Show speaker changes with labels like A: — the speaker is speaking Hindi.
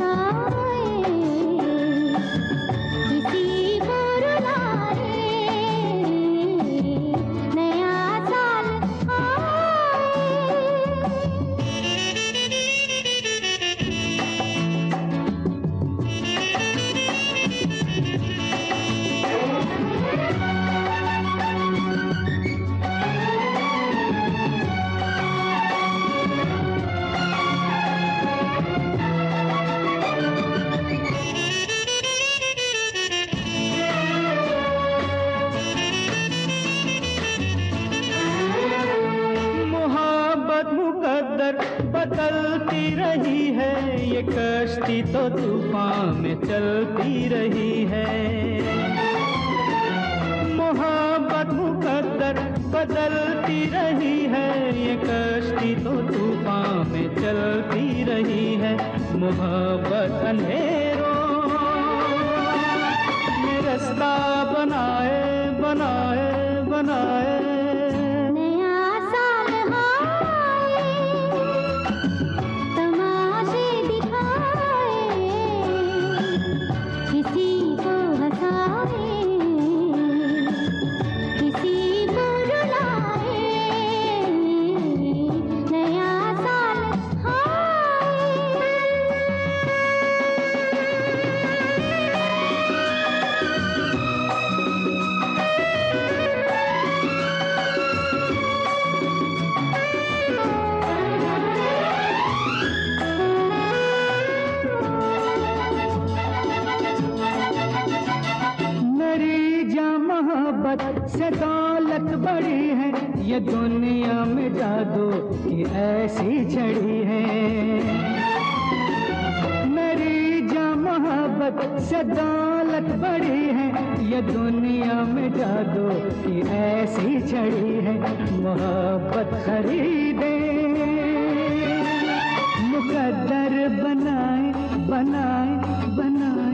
A: सा कदर बदलती रही है, ये कश्ती तो तूफ़ान में चलती रही है। मोहब्बत मुकदर बदलती रही है, ये कश्ती तो तूफ़ान में चलती रही है। मोहब्बत अंधेरों से दौलत बड़ी है, ये दुनिया में जादू की ऐसी छड़ी है। मेरी जा मोहब्बत से दौलत बड़ी है, ये दुनिया में जादू की ऐसी छड़ी है। मोहब्बत खरीदे, मुकद्दर बनाए बनाए बनाए।